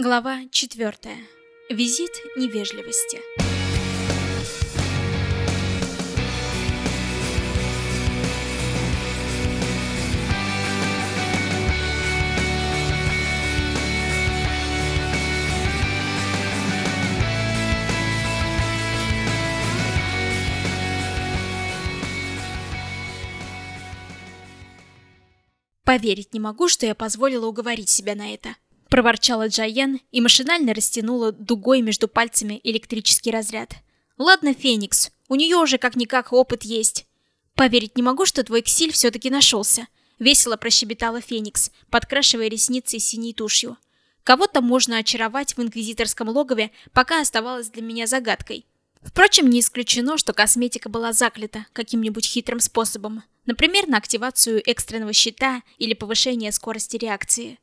Глава 4. Визит невежливости. Поверить не могу, что я позволила уговорить себя на это. Проворчала Джайен и машинально растянула дугой между пальцами электрический разряд. Ладно, Феникс, у нее уже как-никак опыт есть. Поверить не могу, что твой ксиль все-таки нашелся. Весело прощебетала Феникс, подкрашивая ресницы синей тушью. Кого-то можно очаровать в инквизиторском логове, пока оставалось для меня загадкой. Впрочем, не исключено, что косметика была заклята каким-нибудь хитрым способом. Например, на активацию экстренного щита или повышение скорости реакции.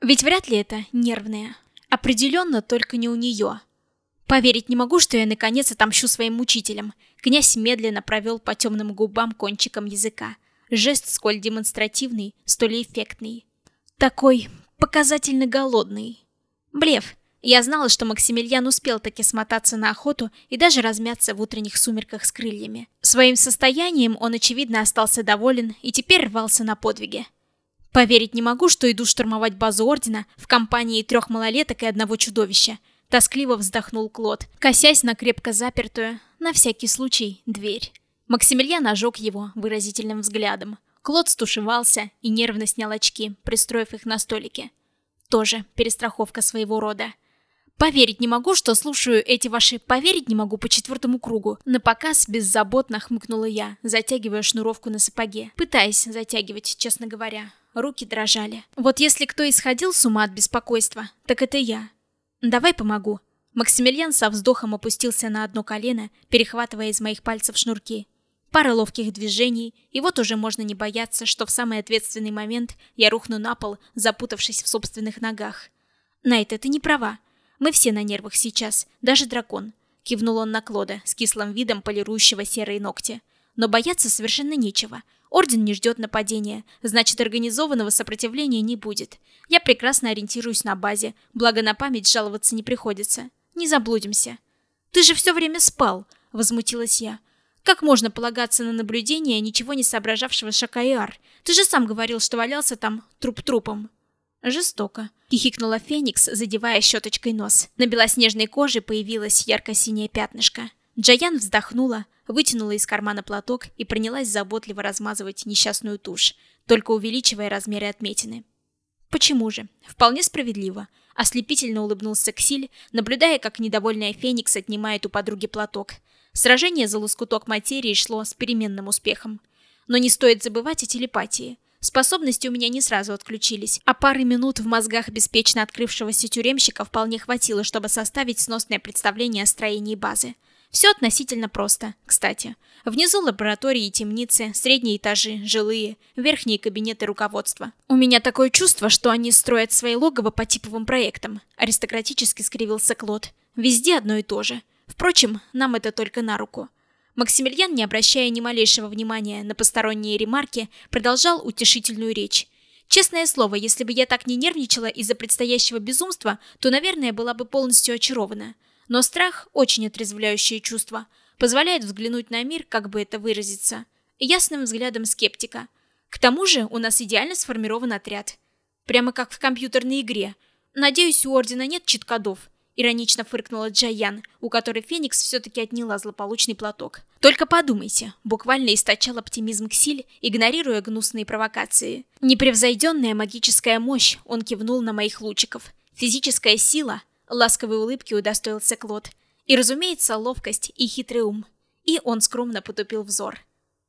Ведь вряд ли это нервное. Определенно только не у нее. Поверить не могу, что я наконец отомщу своим мучителям. Князь медленно провел по темным губам кончиком языка. Жест сколь демонстративный, столь эффектный. Такой показательно голодный. Блеф. Я знала, что Максимилиан успел таки смотаться на охоту и даже размяться в утренних сумерках с крыльями. Своим состоянием он, очевидно, остался доволен и теперь рвался на подвиги. Поверить не могу, что иду штурмовать базу Ордена в компании трех малолеток и одного чудовища. Тоскливо вздохнул Клод, косясь на крепко запертую, на всякий случай, дверь. Максимилиан ожег его выразительным взглядом. Клод стушевался и нервно снял очки, пристроив их на столике. Тоже перестраховка своего рода. Поверить не могу, что слушаю эти ваши «поверить не могу» по четвертому кругу. На показ беззаботно хмыкнула я, затягивая шнуровку на сапоге. Пытаясь затягивать, честно говоря руки дрожали. Вот если кто исходил с ума от беспокойства, так это я. Давай помогу. Максимилиан со вздохом опустился на одно колено, перехватывая из моих пальцев шнурки. Пара ловких движений, и вот уже можно не бояться, что в самый ответственный момент я рухну на пол, запутавшись в собственных ногах. Найт, ты не права. Мы все на нервах сейчас, даже дракон. Кивнул он на Клода, с кислым видом полирующего серые ногти. Но бояться совершенно нечего. Орден не ждет нападения, значит организованного сопротивления не будет. Я прекрасно ориентируюсь на базе, благо на память жаловаться не приходится. Не заблудимся. «Ты же все время спал!» — возмутилась я. «Как можно полагаться на наблюдение ничего не соображавшего Шакаиар? Ты же сам говорил, что валялся там труп трупом». «Жестоко», — хихикнула Феникс, задевая щеточкой нос. На белоснежной коже появилось ярко-синее пятнышко. Джаян вздохнула, вытянула из кармана платок и принялась заботливо размазывать несчастную тушь, только увеличивая размеры отметины. Почему же? Вполне справедливо. Ослепительно улыбнулся Ксиль, наблюдая, как недовольная Феникс отнимает у подруги платок. Сражение за лоскуток материи шло с переменным успехом. Но не стоит забывать о телепатии. Способности у меня не сразу отключились, а пары минут в мозгах беспечно открывшегося тюремщика вполне хватило, чтобы составить сносное представление о строении базы. Все относительно просто, кстати. Внизу лаборатории и темницы, средние этажи, жилые, верхние кабинеты руководства. У меня такое чувство, что они строят свои логово по типовым проектам. Аристократически скривился Клод. Везде одно и то же. Впрочем, нам это только на руку. Максимилиан, не обращая ни малейшего внимания на посторонние ремарки, продолжал утешительную речь. Честное слово, если бы я так не нервничала из-за предстоящего безумства, то, наверное, была бы полностью очарована. Но страх – очень отрезвляющее чувство. Позволяет взглянуть на мир, как бы это выразиться, ясным взглядом скептика. К тому же у нас идеально сформирован отряд. Прямо как в компьютерной игре. Надеюсь, у Ордена нет читкодов. Иронично фыркнула Джаян, у которой Феникс все-таки отняла злополучный платок. Только подумайте, буквально источал оптимизм Ксиль, игнорируя гнусные провокации. Непревзойденная магическая мощь, он кивнул на моих лучиков. Физическая сила, Ласковой улыбки удостоился Клод. И, разумеется, ловкость и хитрый ум. И он скромно потупил взор.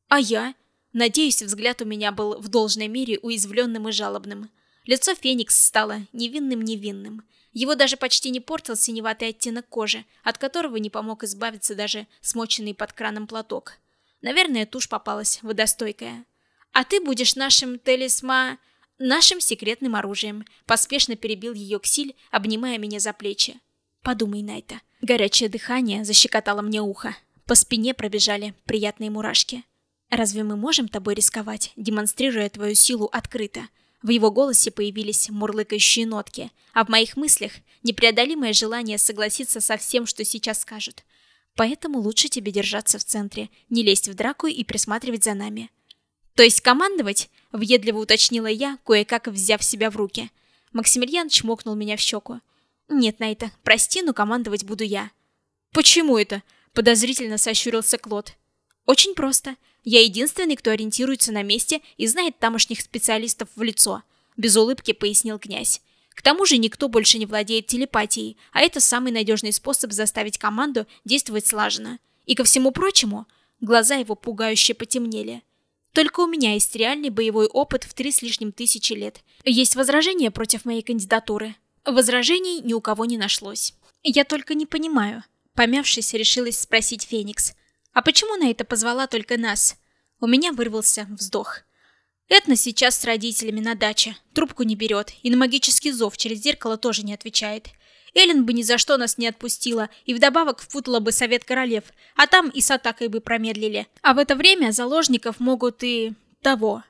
А я? Надеюсь, взгляд у меня был в должной мере уязвленным и жалобным. Лицо Феникс стало невинным-невинным. Его даже почти не портил синеватый оттенок кожи, от которого не помог избавиться даже смоченный под краном платок. Наверное, тушь попалась водостойкая. «А ты будешь нашим талисма...» нашим секретным оружием. Поспешно перебил ее Ксиль, обнимая меня за плечи. Подумай, Найта. Горячее дыхание защекотало мне ухо. По спине пробежали приятные мурашки. Разве мы можем тобой рисковать, демонстрируя твою силу открыто? В его голосе появились мурлыкающие нотки, а в моих мыслях непреодолимое желание согласиться со всем, что сейчас скажут. Поэтому лучше тебе держаться в центре, не лезть в драку и присматривать за нами. То есть командовать? Въедливо уточнила я, кое-как взяв себя в руки. Максимилиан чмокнул меня в щеку. Нет, Найта, прости, но командовать буду я. Почему это? Подозрительно сощурился Клод. Очень просто. Я единственный, кто ориентируется на месте и знает тамошних специалистов в лицо. Без улыбки пояснил князь. К тому же никто больше не владеет телепатией, а это самый надежный способ заставить команду действовать слаженно. И ко всему прочему, глаза его пугающе потемнели. Только у меня есть реальный боевой опыт в три с лишним тысячи лет. Есть возражения против моей кандидатуры? Возражений ни у кого не нашлось. Я только не понимаю. Помявшись, решилась спросить Феникс. А почему на это позвала только нас? У меня вырвался вздох. Этна сейчас с родителями на даче. Трубку не берет, и на магический зов через зеркало тоже не отвечает. Эллен бы ни за что нас не отпустила, и вдобавок впутала бы совет королев, а там и с атакой бы промедлили. А в это время заложников могут и... того.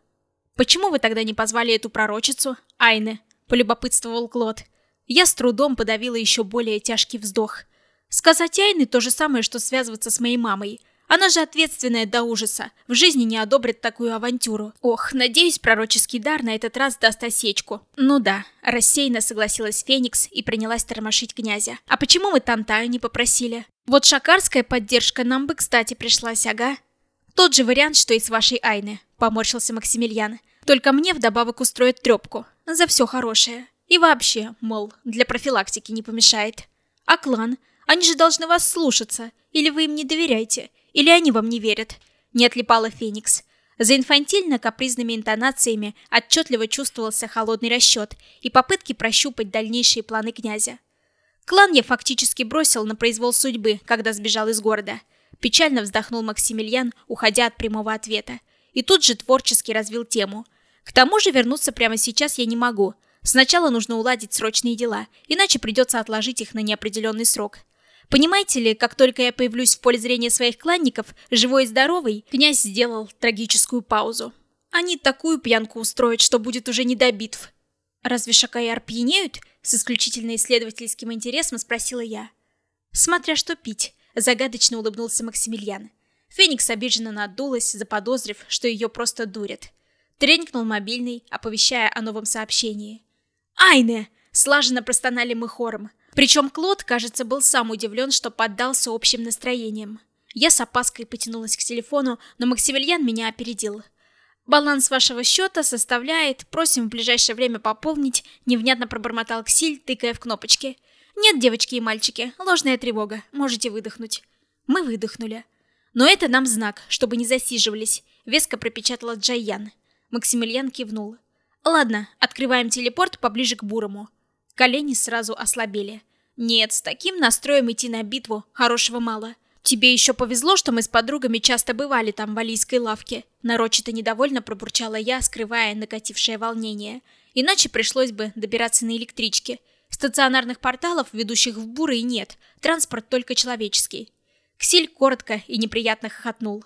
«Почему вы тогда не позвали эту пророчицу, Айне?» – полюбопытствовал Клод. Я с трудом подавила еще более тяжкий вздох. Сказать Айне то же самое, что связываться с моей мамой. Она же ответственная до ужаса. В жизни не одобрит такую авантюру. Ох, надеюсь, пророческий дар на этот раз даст осечку. Ну да, рассеянно согласилась Феникс и принялась тормошить князя. А почему мы Тантаю не попросили? Вот шакарская поддержка нам бы, кстати, пришлась, ага. Тот же вариант, что и с вашей Айны, поморщился Максимилиан. Только мне вдобавок устроят трепку. За все хорошее. И вообще, мол, для профилактики не помешает. А клан? Они же должны вас слушаться. Или вы им не доверяете? Или они вам не верят?» Не отлипала Феникс. За инфантильно-капризными интонациями отчетливо чувствовался холодный расчет и попытки прощупать дальнейшие планы князя. Клан я фактически бросил на произвол судьбы, когда сбежал из города. Печально вздохнул Максимилиан, уходя от прямого ответа. И тут же творчески развил тему. К тому же вернуться прямо сейчас я не могу. Сначала нужно уладить срочные дела, иначе придется отложить их на неопределенный срок. Понимаете ли, как только я появлюсь в поле зрения своих кланников, живой и здоровый, князь сделал трагическую паузу. Они такую пьянку устроят, что будет уже не до битв. «Разве Шакаяр пьянеют?» — с исключительно исследовательским интересом спросила я. «Смотря что пить», — загадочно улыбнулся Максимилиан. Феникс обиженно надулась, заподозрив, что ее просто дурят. Тренькнул мобильный, оповещая о новом сообщении. «Айне!» — слаженно простонали мы хором. Причем Клод, кажется, был сам удивлен, что поддался общим настроениям. Я с опаской потянулась к телефону, но Максимилиан меня опередил. «Баланс вашего счета составляет, просим в ближайшее время пополнить», невнятно пробормотал Ксиль, тыкая в кнопочки. «Нет, девочки и мальчики, ложная тревога, можете выдохнуть». Мы выдохнули. «Но это нам знак, чтобы не засиживались», — веско пропечатала Джайян. Максимилиан кивнул. «Ладно, открываем телепорт поближе к Бурому». Колени сразу ослабели. Нет, с таким настроем идти на битву хорошего мало. Тебе еще повезло, что мы с подругами часто бывали там в алийской лавке. Нарочито недовольно пробурчала я, скрывая накатившее волнение. Иначе пришлось бы добираться на электричке. Стационарных порталов, ведущих в буры, нет. Транспорт только человеческий. Ксиль коротко и неприятно хохотнул.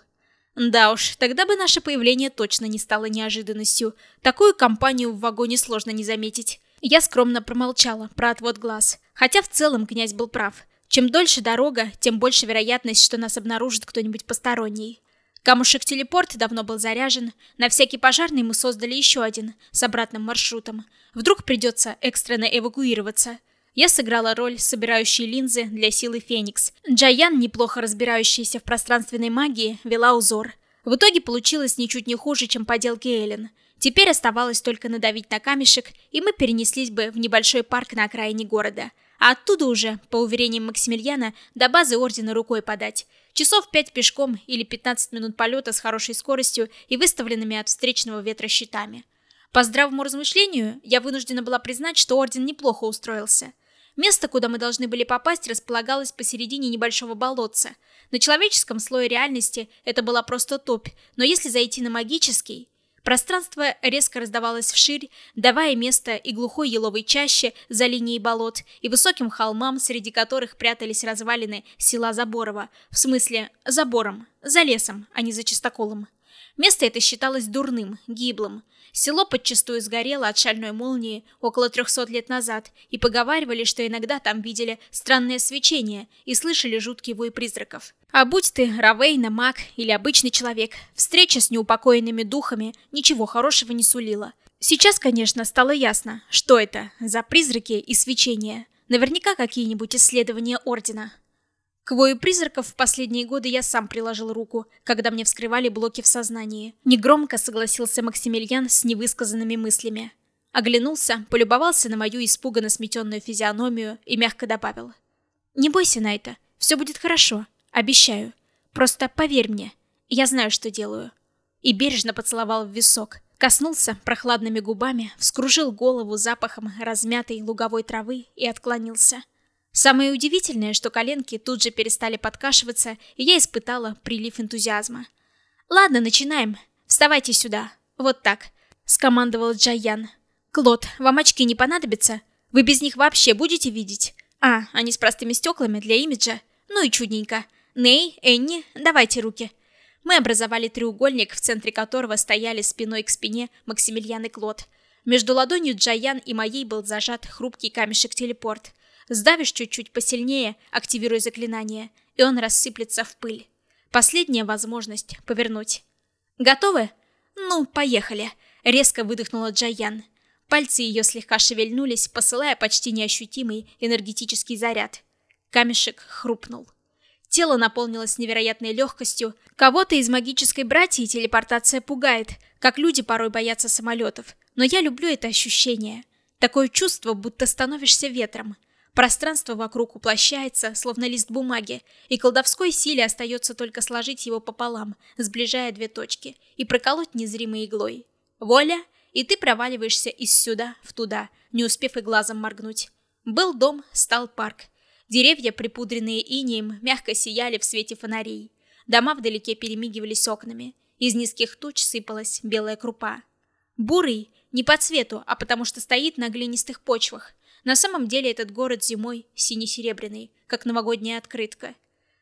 Да уж, тогда бы наше появление точно не стало неожиданностью. Такую компанию в вагоне сложно не заметить. Я скромно промолчала про отвод глаз, хотя в целом князь был прав. Чем дольше дорога, тем больше вероятность, что нас обнаружит кто-нибудь посторонний. Камушек-телепорт давно был заряжен, на всякий пожарный мы создали еще один, с обратным маршрутом. Вдруг придется экстренно эвакуироваться. Я сыграла роль собирающей линзы для силы Феникс. Джаян, неплохо разбирающаяся в пространственной магии, вела узор. В итоге получилось ничуть не хуже, чем поделки Эллен. Теперь оставалось только надавить на камешек, и мы перенеслись бы в небольшой парк на окраине города. А оттуда уже, по уверениям Максимилиана, до базы Ордена рукой подать. Часов пять пешком или 15 минут полета с хорошей скоростью и выставленными от встречного ветра щитами. По здравому размышлению, я вынуждена была признать, что Орден неплохо устроился. Место, куда мы должны были попасть, располагалось посередине небольшого болотца. На человеческом слое реальности это была просто топь, но если зайти на магический, Пространство резко раздавалось вширь, давая место и глухой еловой чаще за линией болот, и высоким холмам, среди которых прятались развалины села Заборова, в смысле, забором, за лесом, а не за чистоколом. Место это считалось дурным, гиблым. Село подчастую сгорело от шальной молнии около 300 лет назад, и поговаривали, что иногда там видели странное свечение и слышали жуткий вой призраков. А будь ты Равейна, маг или обычный человек, встреча с неупокоенными духами ничего хорошего не сулила. Сейчас, конечно, стало ясно, что это за призраки и свечения. Наверняка какие-нибудь исследования Ордена. К вою призраков в последние годы я сам приложил руку, когда мне вскрывали блоки в сознании. Негромко согласился Максимилиан с невысказанными мыслями. Оглянулся, полюбовался на мою испуганно сметенную физиономию и мягко добавил. «Не бойся, Найта, все будет хорошо, обещаю. Просто поверь мне, я знаю, что делаю». И бережно поцеловал в висок, коснулся прохладными губами, вскружил голову запахом размятой луговой травы и отклонился. Самое удивительное, что коленки тут же перестали подкашиваться, и я испытала прилив энтузиазма. «Ладно, начинаем. Вставайте сюда. Вот так», — скомандовал Джайян. «Клод, вам очки не понадобятся? Вы без них вообще будете видеть? А, они с простыми стеклами для имиджа? Ну и чудненько. Ней, Энни, давайте руки». Мы образовали треугольник, в центре которого стояли спиной к спине Максимилиан и Клод. Между ладонью Джаян и моей был зажат хрупкий камешек-телепорт — Сдавишь чуть-чуть посильнее, активируя заклинание, и он рассыплется в пыль. Последняя возможность повернуть. Готовы? Ну, поехали. Резко выдохнула Джаян. Пальцы ее слегка шевельнулись, посылая почти неощутимый энергетический заряд. Камешек хрупнул. Тело наполнилось невероятной легкостью. Кого-то из магической братьи телепортация пугает, как люди порой боятся самолетов. Но я люблю это ощущение. Такое чувство, будто становишься ветром. Пространство вокруг уплощается, словно лист бумаги, и колдовской силе остается только сложить его пополам, сближая две точки, и проколоть незримой иглой. Воля, и ты проваливаешься из сюда в туда, не успев и глазом моргнуть. Был дом, стал парк. Деревья, припудренные инеем, мягко сияли в свете фонарей. Дома вдалеке перемигивались окнами. Из низких туч сыпалась белая крупа. Бурый, не по цвету, а потому что стоит на глинистых почвах, на самом деле этот город зимой сине-серебряный, как новогодняя открытка.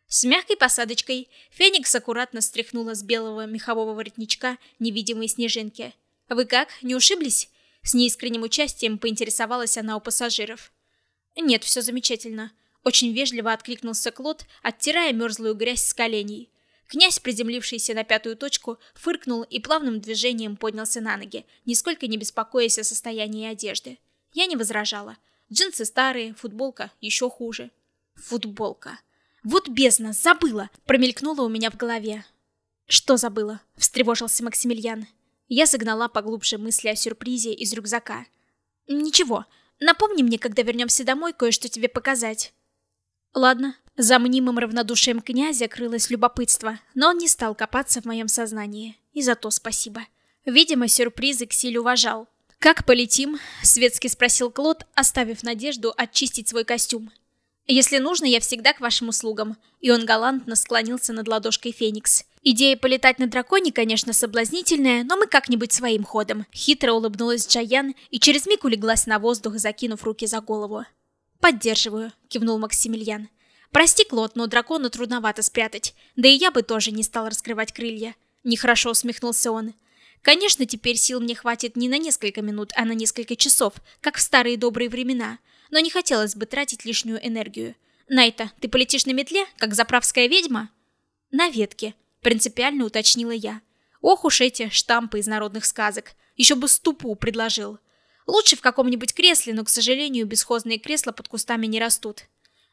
С мягкой посадочкой Феникс аккуратно стряхнула с белого мехового воротничка невидимые снежинки. «Вы как, не ушиблись?» С неискренним участием поинтересовалась она у пассажиров. «Нет, все замечательно». Очень вежливо откликнулся Клод, оттирая мерзлую грязь с коленей. Князь, приземлившийся на пятую точку, фыркнул и плавным движением поднялся на ноги, нисколько не беспокоясь о состоянии одежды. Я не возражала. Джинсы старые, футболка еще хуже. Футболка. Вот бездна, забыла! Промелькнула у меня в голове. Что забыла? Встревожился Максимилиан. Я загнала поглубже мысли о сюрпризе из рюкзака. Ничего, напомни мне, когда вернемся домой, кое-что тебе показать. Ладно. За мнимым равнодушием князя крылось любопытство, но он не стал копаться в моем сознании. И за то спасибо. Видимо, сюрпризы Ксиль уважал. «Как полетим?» — светски спросил Клод, оставив надежду очистить свой костюм. «Если нужно, я всегда к вашим услугам». И он галантно склонился над ладошкой Феникс. «Идея полетать на драконе, конечно, соблазнительная, но мы как-нибудь своим ходом». Хитро улыбнулась Джаян и через миг улеглась на воздух, закинув руки за голову. «Поддерживаю», — кивнул Максимилиан. «Прости, Клод, но дракону трудновато спрятать. Да и я бы тоже не стал раскрывать крылья». Нехорошо усмехнулся он. Конечно, теперь сил мне хватит не на несколько минут, а на несколько часов, как в старые добрые времена. Но не хотелось бы тратить лишнюю энергию. Найта, ты полетишь на метле, как заправская ведьма? На ветке, принципиально уточнила я. Ох уж эти штампы из народных сказок. Еще бы ступу предложил. Лучше в каком-нибудь кресле, но, к сожалению, бесхозные кресла под кустами не растут.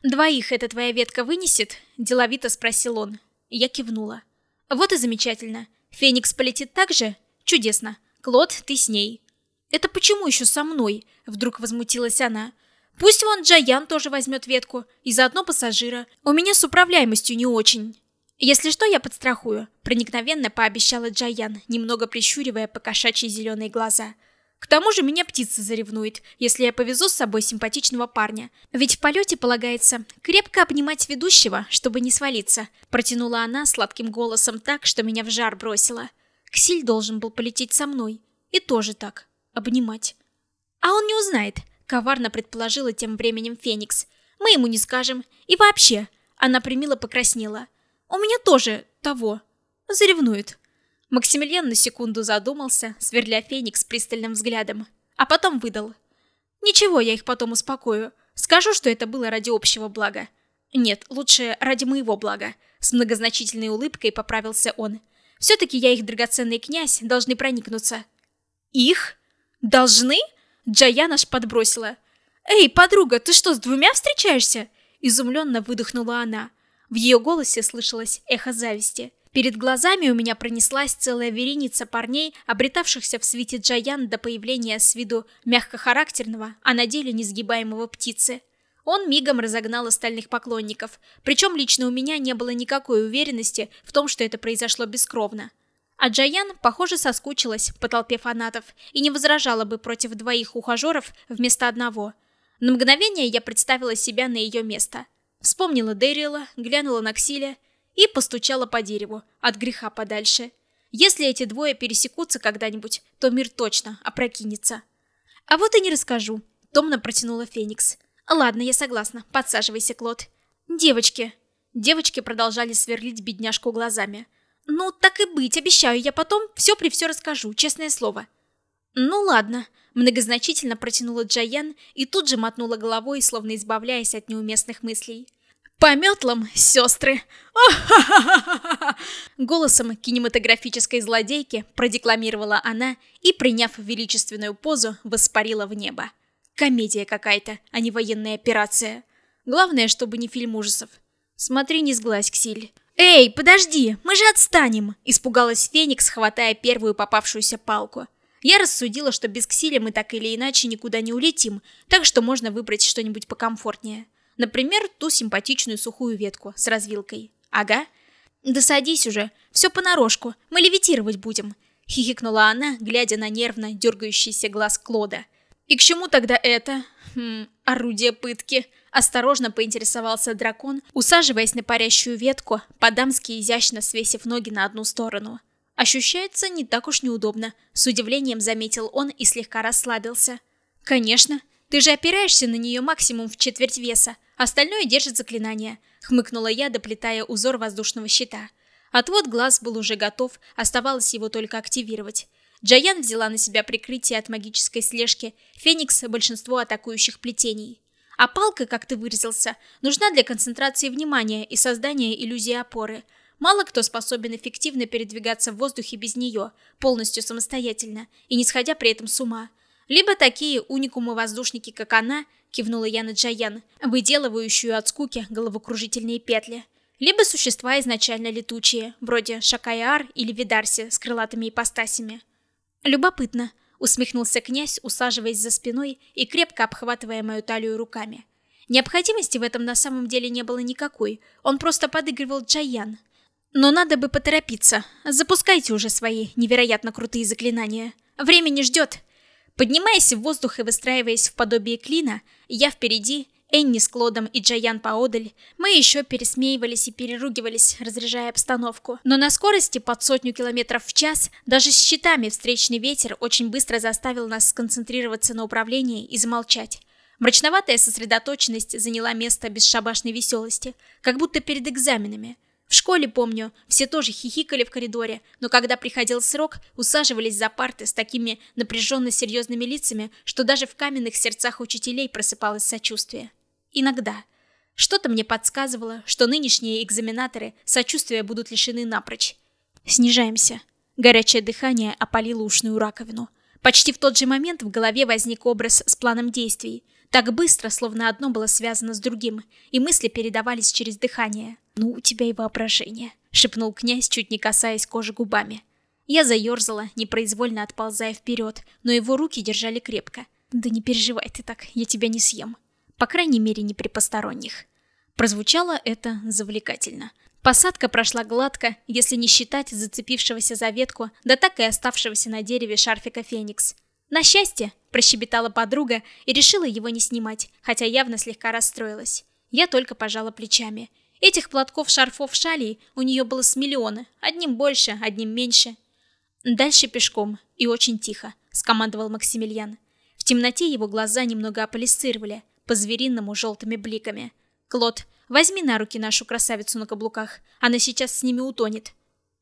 «Двоих эта твоя ветка вынесет?» – деловито спросил он. Я кивнула. «Вот и замечательно. Феникс полетит так же?» Чудесно. Клод, ты с ней. Это почему еще со мной? Вдруг возмутилась она. Пусть вон Джаян тоже возьмет ветку, и заодно пассажира. У меня с управляемостью не очень. Если что, я подстрахую, проникновенно пообещала Джаян, немного прищуривая по кошачьи зеленые глаза. К тому же меня птица заревнует, если я повезу с собой симпатичного парня. Ведь в полете полагается крепко обнимать ведущего, чтобы не свалиться. Протянула она сладким голосом так, что меня в жар бросила. Ксиль должен был полететь со мной. И тоже так. Обнимать. А он не узнает, коварно предположила тем временем Феникс. Мы ему не скажем. И вообще, она примило покраснела. У меня тоже того. Заревнует. Максимилиан на секунду задумался, сверля Феникс пристальным взглядом, а потом выдал. «Ничего, я их потом успокою. Скажу, что это было ради общего блага. Нет, лучше ради моего блага», — с многозначительной улыбкой поправился он. «Все-таки я их драгоценный князь, должны проникнуться». «Их? Должны?» Джаян аж подбросила. «Эй, подруга, ты что, с двумя встречаешься?» Изумленно выдохнула она. В ее голосе слышалось эхо зависти. Перед глазами у меня пронеслась целая вереница парней, обретавшихся в свете Джаян до появления с виду мягкохарактерного, а на деле несгибаемого птицы. Он мигом разогнал остальных поклонников, причем лично у меня не было никакой уверенности в том, что это произошло бескровно. А Джаян, похоже, соскучилась по толпе фанатов и не возражала бы против двоих ухажеров вместо одного. На мгновение я представила себя на ее место. Вспомнила Дэрила, глянула на Ксиля и постучала по дереву, от греха подальше. Если эти двое пересекутся когда-нибудь, то мир точно опрокинется. А вот и не расскажу, томно протянула Феникс. Ладно, я согласна, подсаживайся, Клод. Девочки. Девочки продолжали сверлить бедняжку глазами. Ну, так и быть, обещаю, я потом все при все расскажу, честное слово. Ну ладно, многозначительно протянула Джаян и тут же мотнула головой, словно избавляясь от неуместных мыслей. По метлам, сестры! Голосом кинематографической злодейки продекламировала она и, приняв величественную позу, воспарила в небо. Комедия какая-то, а не военная операция. Главное, чтобы не фильм ужасов. Смотри, не сглазь, Ксиль. «Эй, подожди, мы же отстанем!» Испугалась Феникс, хватая первую попавшуюся палку. Я рассудила, что без Ксиля мы так или иначе никуда не улетим, так что можно выбрать что-нибудь покомфортнее. Например, ту симпатичную сухую ветку с развилкой. Ага. Да садись уже, все понарошку, мы левитировать будем. Хихикнула она, глядя на нервно дергающийся глаз Клода. И к чему тогда это? Хм, орудие пытки. Осторожно поинтересовался дракон, усаживаясь на парящую ветку, по-дамски изящно свесив ноги на одну сторону. Ощущается не так уж неудобно, с удивлением заметил он и слегка расслабился. Конечно, ты же опираешься на нее максимум в четверть веса, остальное держит заклинание, хмыкнула я, доплетая узор воздушного щита. Отвод глаз был уже готов, оставалось его только активировать. Джаян взяла на себя прикрытие от магической слежки, Феникс – большинство атакующих плетений. А палка, как ты выразился, нужна для концентрации внимания и создания иллюзии опоры. Мало кто способен эффективно передвигаться в воздухе без нее, полностью самостоятельно, и не сходя при этом с ума. Либо такие уникумы-воздушники, как она, кивнула я на Джаян, выделывающую от скуки головокружительные петли. Либо существа изначально летучие, вроде Шакаяр или Видарси с крылатыми ипостасями. Любопытно, усмехнулся князь, усаживаясь за спиной и крепко обхватывая мою талию руками. Необходимости в этом на самом деле не было никакой, он просто подыгрывал Джаян. Но надо бы поторопиться. Запускайте уже свои невероятно крутые заклинания. Время не ждет. Поднимаясь в воздух и выстраиваясь в подобие клина, я впереди, Энни с Клодом и Джаян поодаль, мы еще пересмеивались и переругивались, разряжая обстановку. Но на скорости под сотню километров в час, даже с щитами встречный ветер очень быстро заставил нас сконцентрироваться на управлении и замолчать. Мрачноватая сосредоточенность заняла место бесшабашной веселости, как будто перед экзаменами – в школе, помню, все тоже хихикали в коридоре, но когда приходил срок, усаживались за парты с такими напряженно серьезными лицами, что даже в каменных сердцах учителей просыпалось сочувствие. Иногда. Что-то мне подсказывало, что нынешние экзаменаторы сочувствия будут лишены напрочь. Снижаемся. Горячее дыхание опалило ушную раковину. Почти в тот же момент в голове возник образ с планом действий. Так быстро, словно одно было связано с другим, и мысли передавались через дыхание. «Ну, у тебя и воображение», — шепнул князь, чуть не касаясь кожи губами. Я заерзала, непроизвольно отползая вперед, но его руки держали крепко. «Да не переживай ты так, я тебя не съем». По крайней мере, не при посторонних. Прозвучало это завлекательно. Посадка прошла гладко, если не считать зацепившегося за ветку, да так и оставшегося на дереве шарфика Феникс. «На счастье!» – прощебетала подруга и решила его не снимать, хотя явно слегка расстроилась. Я только пожала плечами. Этих платков, шарфов, шалей у нее было с миллиона, одним больше, одним меньше. «Дальше пешком, и очень тихо», – скомандовал Максимилиан. В темноте его глаза немного аполисцировали, по-звериному желтыми бликами. «Клод, возьми на руки нашу красавицу на каблуках, она сейчас с ними утонет».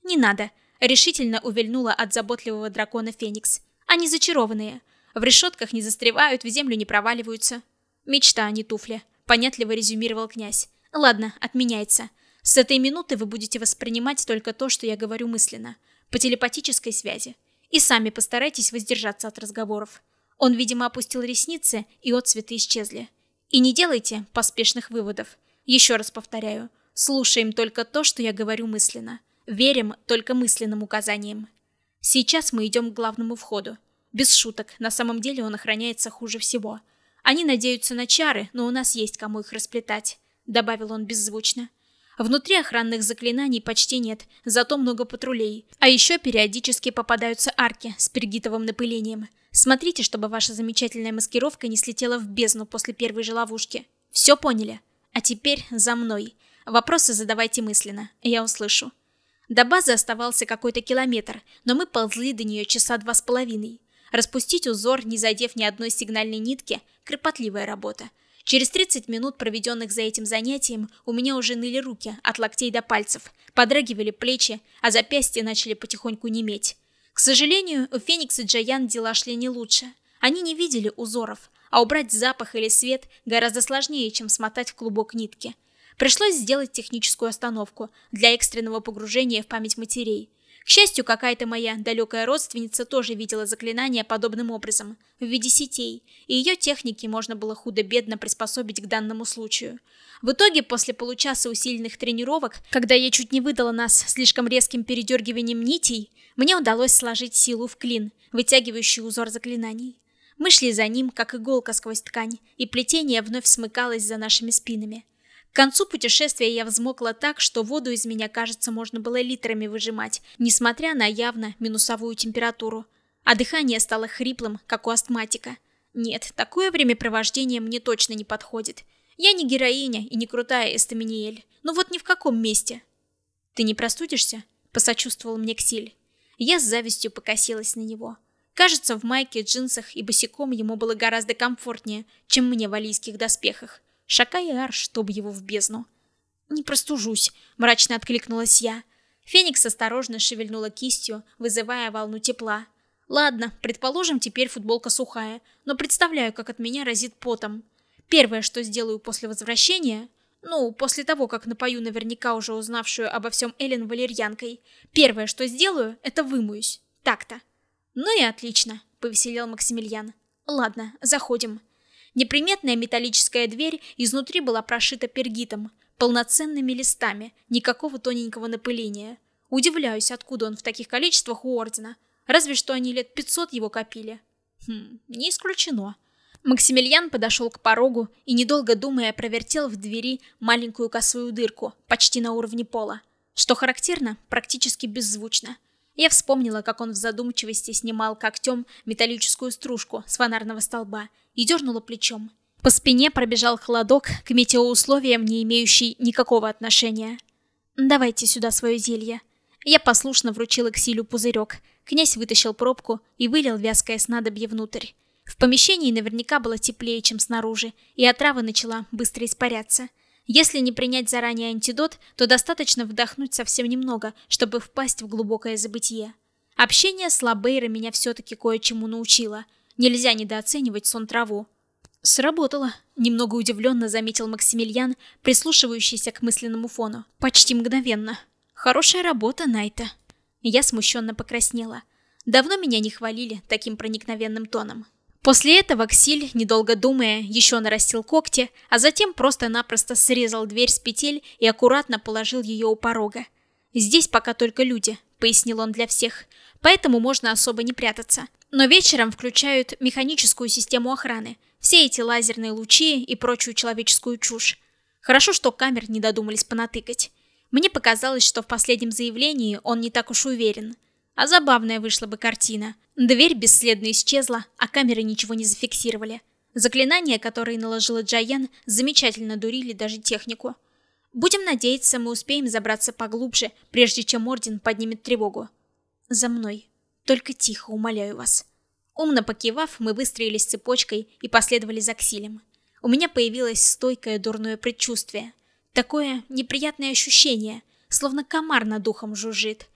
«Не надо», Решительно увильнула от заботливого дракона Феникс. Они зачарованные. В решетках не застревают, в землю не проваливаются. Мечта, а не туфли. Понятливо резюмировал князь. Ладно, отменяется. С этой минуты вы будете воспринимать только то, что я говорю мысленно. По телепатической связи. И сами постарайтесь воздержаться от разговоров. Он, видимо, опустил ресницы, и отцветы исчезли. И не делайте поспешных выводов. Еще раз повторяю. Слушаем только то, что я говорю мысленно. Верим только мысленным указаниям. Сейчас мы идем к главному входу. Без шуток, на самом деле он охраняется хуже всего. Они надеются на чары, но у нас есть кому их расплетать, добавил он беззвучно. Внутри охранных заклинаний почти нет, зато много патрулей. А еще периодически попадаются арки с пергитовым напылением. Смотрите, чтобы ваша замечательная маскировка не слетела в бездну после первой же ловушки. Все поняли? А теперь за мной. Вопросы задавайте мысленно, я услышу. До базы оставался какой-то километр, но мы ползли до нее часа два с половиной. Распустить узор, не задев ни одной сигнальной нитки – кропотливая работа. Через 30 минут, проведенных за этим занятием, у меня уже ныли руки, от локтей до пальцев, подрагивали плечи, а запястья начали потихоньку неметь. К сожалению, у Феникса и Джаян дела шли не лучше. Они не видели узоров, а убрать запах или свет гораздо сложнее, чем смотать в клубок нитки. Пришлось сделать техническую остановку для экстренного погружения в память матерей. К счастью, какая-то моя далекая родственница тоже видела заклинание подобным образом, в виде сетей, и ее техники можно было худо-бедно приспособить к данному случаю. В итоге, после получаса усиленных тренировок, когда я чуть не выдала нас слишком резким передергиванием нитей, мне удалось сложить силу в клин, вытягивающий узор заклинаний. Мы шли за ним, как иголка сквозь ткань, и плетение вновь смыкалось за нашими спинами. К концу путешествия я взмокла так, что воду из меня, кажется, можно было литрами выжимать, несмотря на явно минусовую температуру. А дыхание стало хриплым, как у астматика. Нет, такое времяпровождение мне точно не подходит. Я не героиня и не крутая Эстаминиэль. Ну вот ни в каком месте. Ты не простудишься? Посочувствовал мне Ксиль. Я с завистью покосилась на него. Кажется, в майке, джинсах и босиком ему было гораздо комфортнее, чем мне в алийских доспехах. Шакаяр, чтоб его в бездну. «Не простужусь», — мрачно откликнулась я. Феникс осторожно шевельнула кистью, вызывая волну тепла. «Ладно, предположим, теперь футболка сухая, но представляю, как от меня разит потом. Первое, что сделаю после возвращения, ну, после того, как напою наверняка уже узнавшую обо всем Эллен валерьянкой, первое, что сделаю, это вымоюсь. Так-то». «Ну и отлично», — повеселел Максимилиан. «Ладно, заходим». Неприметная металлическая дверь изнутри была прошита пергитом, полноценными листами, никакого тоненького напыления. Удивляюсь, откуда он в таких количествах у Ордена. Разве что они лет 500 его копили. Хм, не исключено. Максимилиан подошел к порогу и, недолго думая, провертел в двери маленькую косую дырку, почти на уровне пола. Что характерно, практически беззвучно. Я вспомнила, как он в задумчивости снимал когтем металлическую стружку с фонарного столба и дернула плечом. По спине пробежал холодок к метеоусловиям, не имеющий никакого отношения. «Давайте сюда свое зелье». Я послушно вручила Ксилю пузырек. Князь вытащил пробку и вылил вязкое снадобье внутрь. В помещении наверняка было теплее, чем снаружи, и отрава начала быстро испаряться. Если не принять заранее антидот, то достаточно вдохнуть совсем немного, чтобы впасть в глубокое забытье. Общение с Лабейро меня все-таки кое-чему научило. Нельзя недооценивать сон-траву. Сработало, немного удивленно заметил Максимилиан, прислушивающийся к мысленному фону. Почти мгновенно. Хорошая работа, Найта. Я смущенно покраснела. Давно меня не хвалили таким проникновенным тоном. После этого Ксиль, недолго думая, еще нарастил когти, а затем просто-напросто срезал дверь с петель и аккуратно положил ее у порога. «Здесь пока только люди», — пояснил он для всех, «поэтому можно особо не прятаться. Но вечером включают механическую систему охраны, все эти лазерные лучи и прочую человеческую чушь. Хорошо, что камер не додумались понатыкать. Мне показалось, что в последнем заявлении он не так уж уверен. А забавная вышла бы картина. Дверь бесследно исчезла, а камеры ничего не зафиксировали. Заклинания, которые наложила Джаян, замечательно дурили даже технику. Будем надеяться, мы успеем забраться поглубже, прежде чем Орден поднимет тревогу. За мной. Только тихо, умоляю вас. Умно покивав, мы выстроились цепочкой и последовали за Ксилем. У меня появилось стойкое дурное предчувствие. Такое неприятное ощущение, словно комар над духом жужжит.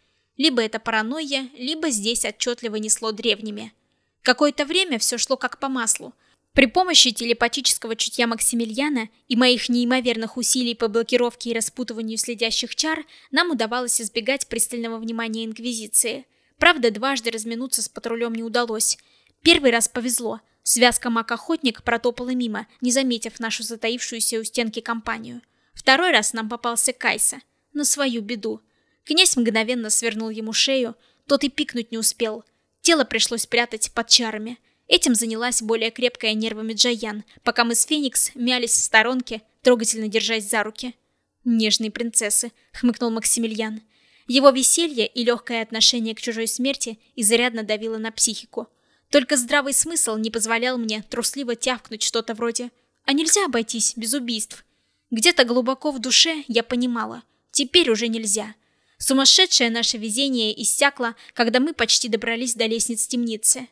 Либо это паранойя, либо здесь отчетливо несло древними. Какое-то время все шло как по маслу. При помощи телепатического чутья Максимилиана и моих неимоверных усилий по блокировке и распутыванию следящих чар нам удавалось избегать пристального внимания Инквизиции. Правда, дважды разминуться с патрулем не удалось. Первый раз повезло. Связка маг-охотник протопала мимо, не заметив нашу затаившуюся у стенки компанию. Второй раз нам попался Кайса. На свою беду. Князь мгновенно свернул ему шею, тот и пикнуть не успел. Тело пришлось прятать под чарами – Этим занялась более крепкая нервами Джаян, пока мы с Феникс мялись в сторонке, трогательно держась за руки. «Нежные принцессы», — хмыкнул Максимилиан. Его веселье и легкое отношение к чужой смерти изрядно давило на психику. Только здравый смысл не позволял мне трусливо тявкнуть что-то вроде «А нельзя обойтись без убийств?» Где-то глубоко в душе я понимала, теперь уже нельзя. Сумасшедшее наше везение иссякло, когда мы почти добрались до лестниц темницы.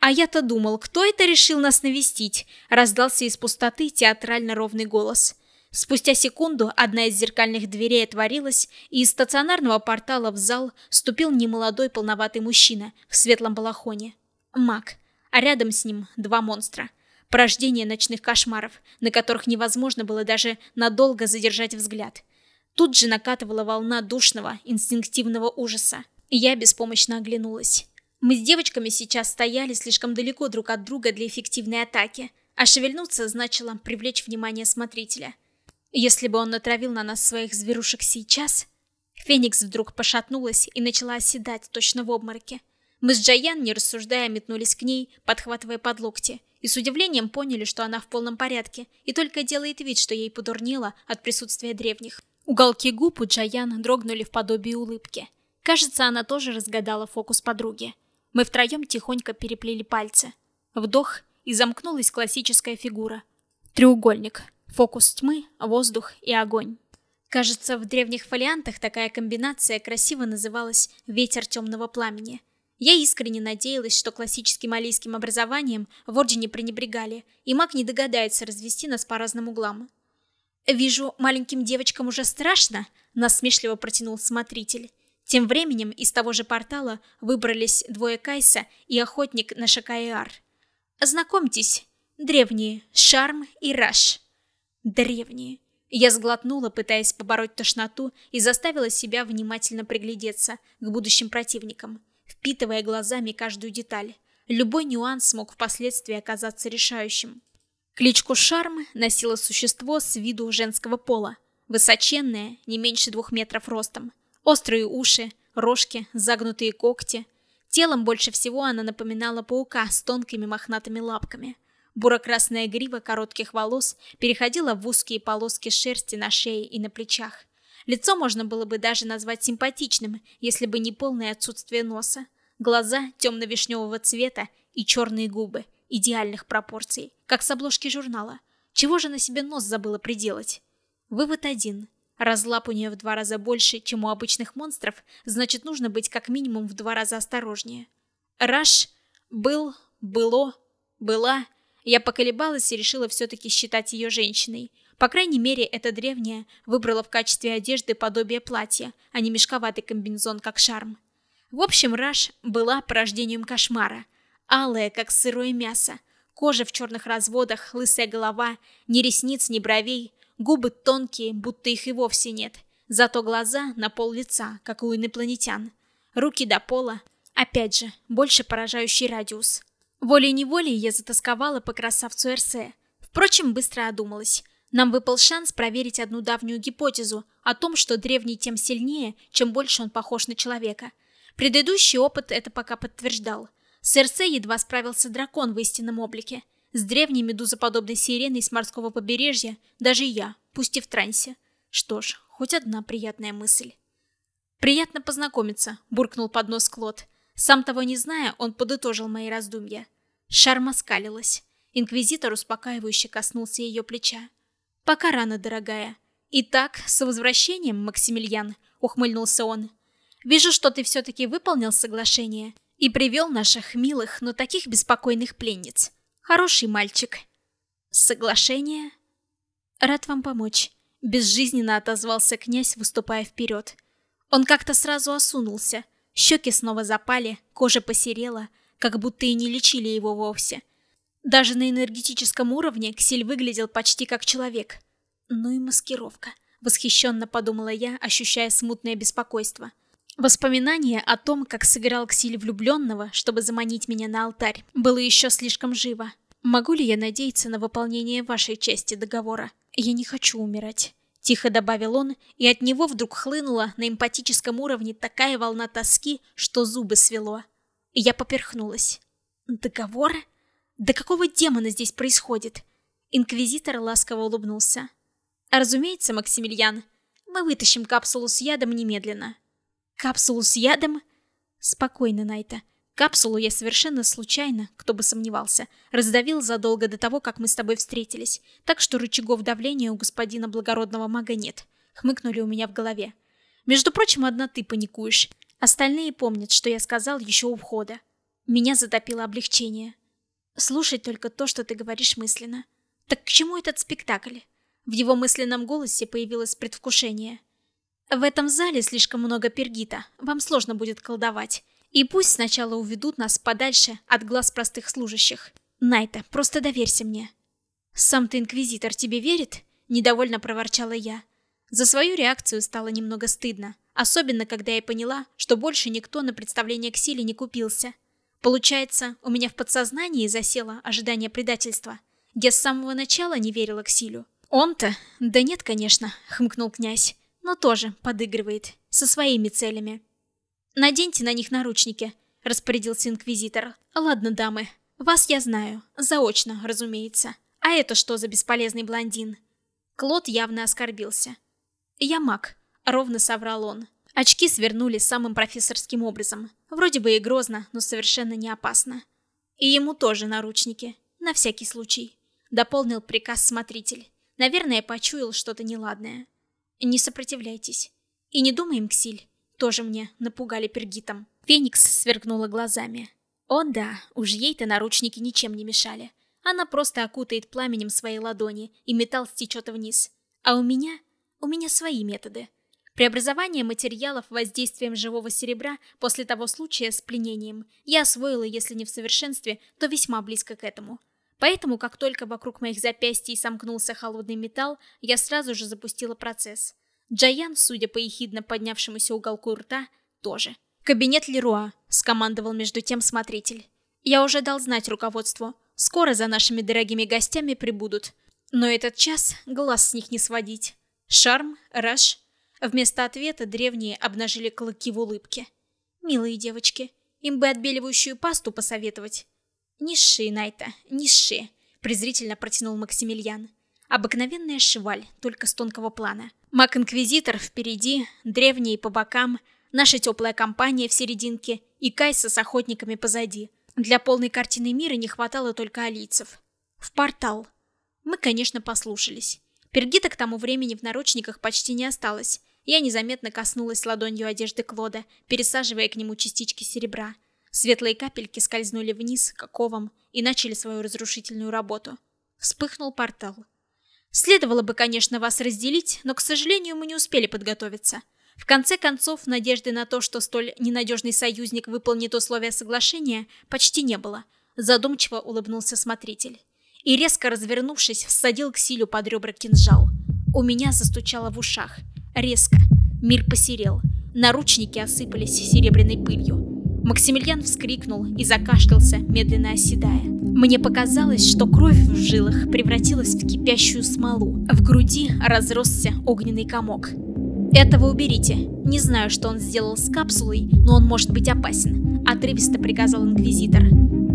«А я-то думал, кто это решил нас навестить?» — раздался из пустоты театрально ровный голос. Спустя секунду одна из зеркальных дверей отворилась, и из стационарного портала в зал ступил немолодой полноватый мужчина в светлом балахоне. Маг. А рядом с ним два монстра. Порождение ночных кошмаров, на которых невозможно было даже надолго задержать взгляд. Тут же накатывала волна душного, инстинктивного ужаса. Я беспомощно оглянулась. Мы с девочками сейчас стояли слишком далеко друг от друга для эффективной атаки, а шевельнуться значило привлечь внимание смотрителя. Если бы он натравил на нас своих зверушек сейчас... Феникс вдруг пошатнулась и начала оседать точно в обмороке. Мы с Джаян, не рассуждая, метнулись к ней, подхватывая под локти, и с удивлением поняли, что она в полном порядке, и только делает вид, что ей подурнело от присутствия древних. Уголки губ у Джаян дрогнули в подобии улыбки. Кажется, она тоже разгадала фокус подруги. Мы втроем тихонько переплели пальцы. Вдох, и замкнулась классическая фигура. Треугольник. Фокус тьмы, воздух и огонь. Кажется, в древних фолиантах такая комбинация красиво называлась «ветер темного пламени». Я искренне надеялась, что классическим алийским образованием в Ордене пренебрегали, и маг не догадается развести нас по разным углам. «Вижу, маленьким девочкам уже страшно», — насмешливо протянул смотритель. Тем временем из того же портала выбрались двое Кайса и охотник на Шакаиар. Знакомьтесь, древние Шарм и Раш. Древние. Я сглотнула, пытаясь побороть тошноту, и заставила себя внимательно приглядеться к будущим противникам, впитывая глазами каждую деталь. Любой нюанс мог впоследствии оказаться решающим. Кличку Шарм носило существо с виду женского пола, высоченное, не меньше двух метров ростом, Острые уши, рожки, загнутые когти. Телом больше всего она напоминала паука с тонкими мохнатыми лапками. Буро-красная грива коротких волос переходила в узкие полоски шерсти на шее и на плечах. Лицо можно было бы даже назвать симпатичным, если бы не полное отсутствие носа. Глаза темно-вишневого цвета и черные губы, идеальных пропорций, как с обложки журнала. Чего же на себе нос забыла приделать? Вывод один – Раз лап у нее в два раза больше, чем у обычных монстров, значит нужно быть как минимум в два раза осторожнее. Раш был, было, была. Я поколебалась и решила все-таки считать ее женщиной. По крайней мере, эта древняя выбрала в качестве одежды подобие платья, а не мешковатый комбинезон, как шарм. В общем, Раш была порождением кошмара. Алая, как сырое мясо. Кожа в черных разводах, лысая голова, ни ресниц, ни бровей, Губы тонкие, будто их и вовсе нет. Зато глаза на пол лица, как у инопланетян. Руки до пола. Опять же, больше поражающий радиус. Волей-неволей я затасковала по красавцу Эрсе. Впрочем, быстро одумалась. Нам выпал шанс проверить одну давнюю гипотезу о том, что древний тем сильнее, чем больше он похож на человека. Предыдущий опыт это пока подтверждал. С Эрсе едва справился дракон в истинном облике. С древней медузоподобной сиреной с морского побережья даже я, пусть и в трансе. Что ж, хоть одна приятная мысль. «Приятно познакомиться», — буркнул под нос Клод. Сам того не зная, он подытожил мои раздумья. Шарма скалилась. Инквизитор успокаивающе коснулся ее плеча. «Пока рано, дорогая. Итак, с возвращением, Максимилиан», — ухмыльнулся он. «Вижу, что ты все-таки выполнил соглашение и привел наших милых, но таких беспокойных пленниц. Хороший мальчик. Соглашение? Рад вам помочь. Безжизненно отозвался князь, выступая вперед. Он как-то сразу осунулся. Щеки снова запали, кожа посерела, как будто и не лечили его вовсе. Даже на энергетическом уровне Ксиль выглядел почти как человек. Ну и маскировка. Восхищенно подумала я, ощущая смутное беспокойство. Воспоминание о том, как сыграл Ксиль влюбленного, чтобы заманить меня на алтарь, было еще слишком живо. Могу ли я надеяться на выполнение вашей части договора? Я не хочу умирать. Тихо добавил он, и от него вдруг хлынула на эмпатическом уровне такая волна тоски, что зубы свело. Я поперхнулась. Договор? Да какого демона здесь происходит? Инквизитор ласково улыбнулся. Разумеется, Максимилиан, мы вытащим капсулу с ядом немедленно. Капсулу с ядом? Спокойно, Найта. Капсулу я совершенно случайно, кто бы сомневался, раздавил задолго до того, как мы с тобой встретились, так что рычагов давления у господина благородного мага нет. Хмыкнули у меня в голове. Между прочим, одна ты паникуешь. Остальные помнят, что я сказал еще у входа. Меня затопило облегчение. Слушать только то, что ты говоришь мысленно. Так к чему этот спектакль? В его мысленном голосе появилось предвкушение. В этом зале слишком много пергита, вам сложно будет колдовать. И пусть сначала уведут нас подальше от глаз простых служащих. Найта, просто доверься мне. Сам ты инквизитор тебе верит? Недовольно проворчала я. За свою реакцию стало немного стыдно, особенно когда я поняла, что больше никто на представление к силе не купился. Получается, у меня в подсознании засело ожидание предательства. Я с самого начала не верила к силю. Он-то? Да нет, конечно, хмыкнул князь, но тоже подыгрывает, со своими целями. «Наденьте на них наручники», — распорядился инквизитор. «Ладно, дамы, вас я знаю, заочно, разумеется. А это что за бесполезный блондин?» Клод явно оскорбился. «Я маг», — ровно соврал он. Очки свернули самым профессорским образом. Вроде бы и грозно, но совершенно не опасно. И ему тоже наручники, на всякий случай. Дополнил приказ смотритель. Наверное, почуял что-то неладное. Не сопротивляйтесь. И не думаем, Ксиль, тоже мне напугали пергитом. Феникс сверкнула глазами. О да, уж ей-то наручники ничем не мешали. Она просто окутает пламенем свои ладони, и металл стечет вниз. А у меня? У меня свои методы. Преобразование материалов воздействием живого серебра после того случая с пленением я освоила, если не в совершенстве, то весьма близко к этому. Поэтому, как только вокруг моих запястий сомкнулся холодный металл, я сразу же запустила процесс. Джаян, судя по ехидно поднявшемуся уголку рта, тоже. «Кабинет Леруа», — скомандовал между тем смотритель. «Я уже дал знать руководству. Скоро за нашими дорогими гостями прибудут. Но этот час глаз с них не сводить. Шарм, Раш». Вместо ответа древние обнажили клыки в улыбке. «Милые девочки, им бы отбеливающую пасту посоветовать». «Низшие, Найта, низшие», — презрительно протянул Максимилиан. Обыкновенная шваль, только с тонкого плана. Маг-инквизитор впереди, древние по бокам, наша теплая компания в серединке и Кайса с охотниками позади. Для полной картины мира не хватало только алийцев. В портал. Мы, конечно, послушались. Пергита к тому времени в наручниках почти не осталось. Я незаметно коснулась ладонью одежды Клода, пересаживая к нему частички серебра. Светлые капельки скользнули вниз, к оковам, и начали свою разрушительную работу. Вспыхнул портал. Следовало бы, конечно, вас разделить, но, к сожалению, мы не успели подготовиться. В конце концов, надежды на то, что столь ненадежный союзник выполнит условия соглашения, почти не было. Задумчиво улыбнулся смотритель. И резко развернувшись, всадил к Силю под ребра кинжал. У меня застучало в ушах. Резко. Мир посерел. Наручники осыпались серебряной пылью. Максимилиан вскрикнул и закашлялся, медленно оседая. Мне показалось, что кровь в жилах превратилась в кипящую смолу. В груди разросся огненный комок. «Этого уберите. Не знаю, что он сделал с капсулой, но он может быть опасен», — отрывисто приказал Инквизитор.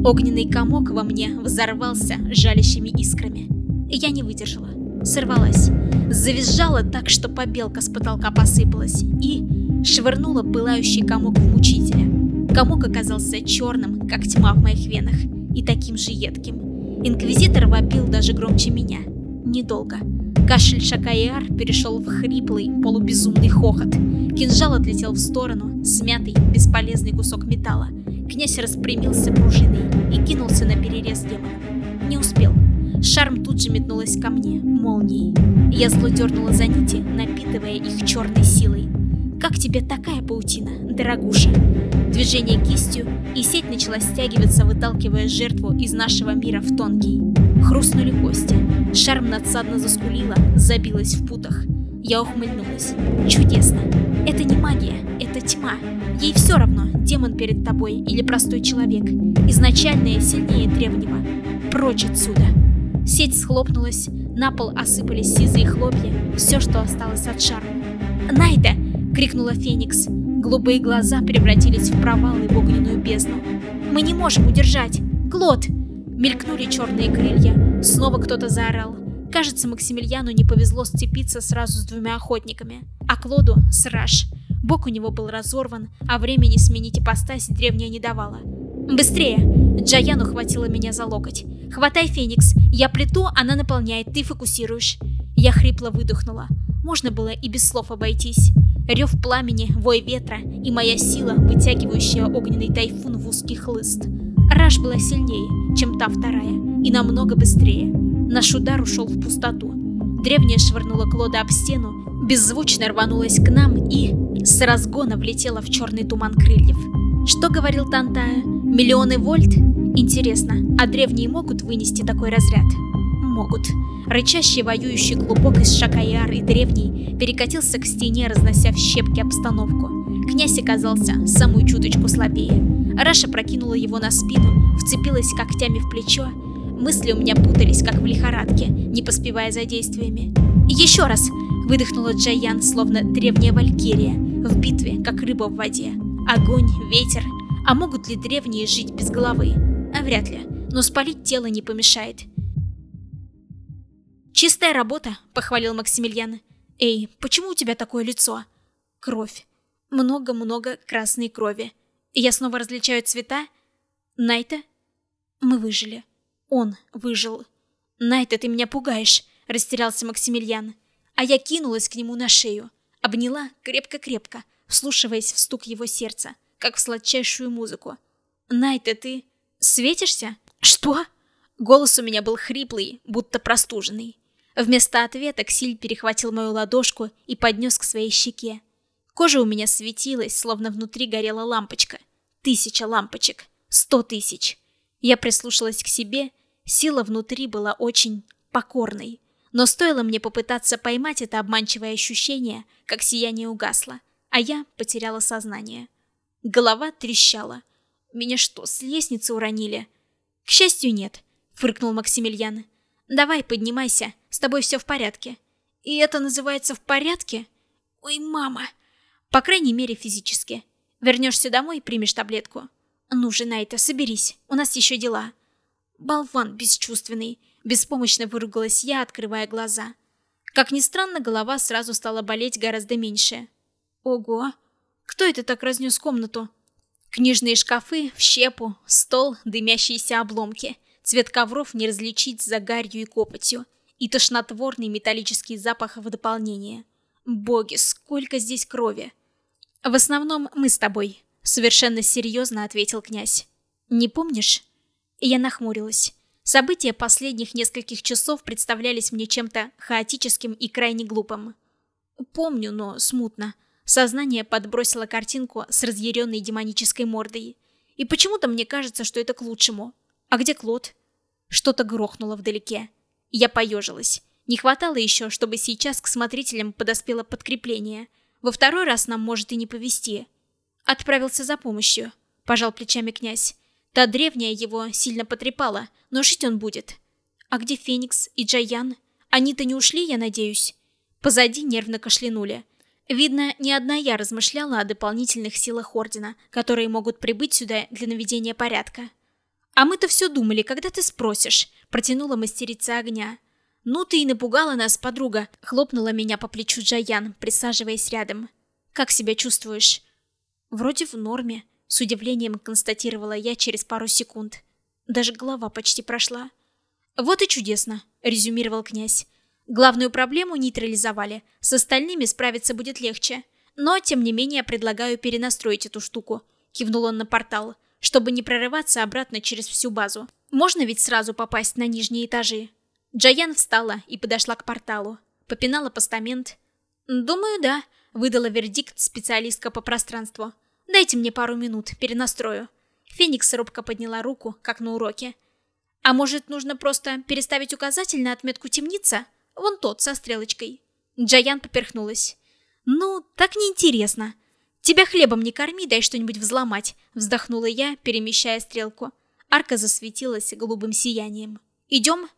Огненный комок во мне взорвался жалящими искрами. Я не выдержала. Сорвалась. Завизжала так, что побелка с потолка посыпалась и швырнула пылающий комок в мучителя. Комок оказался черным, как тьма в моих венах, и таким же едким. Инквизитор вопил даже громче меня. Недолго. Кашель Шакайар перешел в хриплый, полубезумный хохот. Кинжал отлетел в сторону, смятый, бесполезный кусок металла. Князь распрямился пружиной и кинулся на перерез демона. Не успел. Шарм тут же метнулась ко мне, молнией. Я зло дернула за нити, напитывая их черной силой. Как тебе такая паутина, дорогуша? Движение кистью, и сеть начала стягиваться, выталкивая жертву из нашего мира в тонкий. Хрустнули кости. Шарм надсадно заскулила, забилась в путах. Я ухмыльнулась. Чудесно. Это не магия, это тьма. Ей все равно, демон перед тобой или простой человек. Изначальное сильнее древнего. Прочь отсюда. Сеть схлопнулась, на пол осыпались сизые хлопья, все, что осталось от шарма. «Найда!» — крикнула Феникс. Голубые глаза превратились в провалы в огненную бездну. «Мы не можем удержать! Клод!» Мелькнули черные крылья. Снова кто-то заорал. Кажется, Максимилиану не повезло сцепиться сразу с двумя охотниками. А Клоду — сраж. Бок у него был разорван, а времени сменить ипостась древняя не давала. «Быстрее!» Джаян ухватила меня за локоть. «Хватай, Феникс! Я плиту, она наполняет, ты фокусируешь!» Я хрипло выдохнула. Можно было и без слов обойтись. Рев пламени, вой ветра и моя сила, вытягивающая огненный тайфун в узкий хлыст. Раш была сильнее, чем та вторая, и намного быстрее. Наш удар ушел в пустоту. Древняя швырнула Клода об стену, беззвучно рванулась к нам и с разгона влетела в черный туман крыльев. Что говорил Тантая? Миллионы вольт? Интересно, а древние могут вынести такой разряд? Могут. Рычащий воюющий клубок из Шакаяр и древний перекатился к стене, разнося в щепки обстановку. Князь оказался самую чуточку слабее. Раша прокинула его на спину, вцепилась когтями в плечо. Мысли у меня путались, как в лихорадке, не поспевая за действиями. «Еще раз!» — выдохнула Джаян, словно древняя валькирия, в битве, как рыба в воде. Огонь, ветер. А могут ли древние жить без головы? А вряд ли. Но спалить тело не помешает. «Чистая работа», — похвалил Максимилиан. «Эй, почему у тебя такое лицо?» «Кровь. Много-много красной крови. Я снова различаю цвета?» «Найта?» «Мы выжили. Он выжил». «Найта, ты меня пугаешь», — растерялся Максимилиан. А я кинулась к нему на шею. Обняла крепко-крепко, вслушиваясь в стук его сердца, как в сладчайшую музыку. «Найта, ты светишься?» «Что?» Голос у меня был хриплый, будто простуженный. Вместо ответа Ксиль перехватил мою ладошку и поднес к своей щеке. Кожа у меня светилась, словно внутри горела лампочка. Тысяча лампочек. Сто тысяч. Я прислушалась к себе, сила внутри была очень покорной. Но стоило мне попытаться поймать это обманчивое ощущение, как сияние угасло а я потеряла сознание. Голова трещала. Меня что, с лестницы уронили? К счастью, нет, фыркнул Максимилиан. Давай, поднимайся, с тобой все в порядке. И это называется в порядке? Ой, мама. По крайней мере, физически. Вернешься домой и примешь таблетку. Ну, жена это, соберись, у нас еще дела. Болван бесчувственный. Беспомощно выругалась я, открывая глаза. Как ни странно, голова сразу стала болеть гораздо меньше. Ого! Кто это так разнес комнату? Книжные шкафы в щепу, стол, дымящиеся обломки. Цвет ковров не различить за гарью и копотью. И тошнотворный металлический запах в дополнение. Боги, сколько здесь крови! В основном мы с тобой, совершенно серьезно ответил князь. Не помнишь? Я нахмурилась. События последних нескольких часов представлялись мне чем-то хаотическим и крайне глупым. Помню, но смутно. Сознание подбросило картинку с разъяренной демонической мордой. И почему-то мне кажется, что это к лучшему. А где Клод? Что-то грохнуло вдалеке. Я поежилась. Не хватало еще, чтобы сейчас к смотрителям подоспело подкрепление. Во второй раз нам может и не повезти. Отправился за помощью. Пожал плечами князь. Та древняя его сильно потрепала, но жить он будет. А где Феникс и Джаян? Они-то не ушли, я надеюсь? Позади нервно кашлянули. Видно, не одна я размышляла о дополнительных силах Ордена, которые могут прибыть сюда для наведения порядка. «А мы-то все думали, когда ты спросишь», — протянула мастерица огня. «Ну ты и напугала нас, подруга», — хлопнула меня по плечу Джаян, присаживаясь рядом. «Как себя чувствуешь?» «Вроде в норме», — с удивлением констатировала я через пару секунд. Даже голова почти прошла. «Вот и чудесно», — резюмировал князь. Главную проблему нейтрализовали, с остальными справиться будет легче. Но, тем не менее, предлагаю перенастроить эту штуку. Кивнул он на портал, чтобы не прорываться обратно через всю базу. Можно ведь сразу попасть на нижние этажи. Джаян встала и подошла к порталу. Попинала постамент. «Думаю, да», — выдала вердикт специалистка по пространству. «Дайте мне пару минут, перенастрою». Феникс робко подняла руку, как на уроке. «А может, нужно просто переставить указатель на отметку темница? Вон тот, со стрелочкой». Джаян поперхнулась. «Ну, так неинтересно. Тебя хлебом не корми, дай что-нибудь взломать», вздохнула я, перемещая стрелку. Арка засветилась голубым сиянием. «Идем?»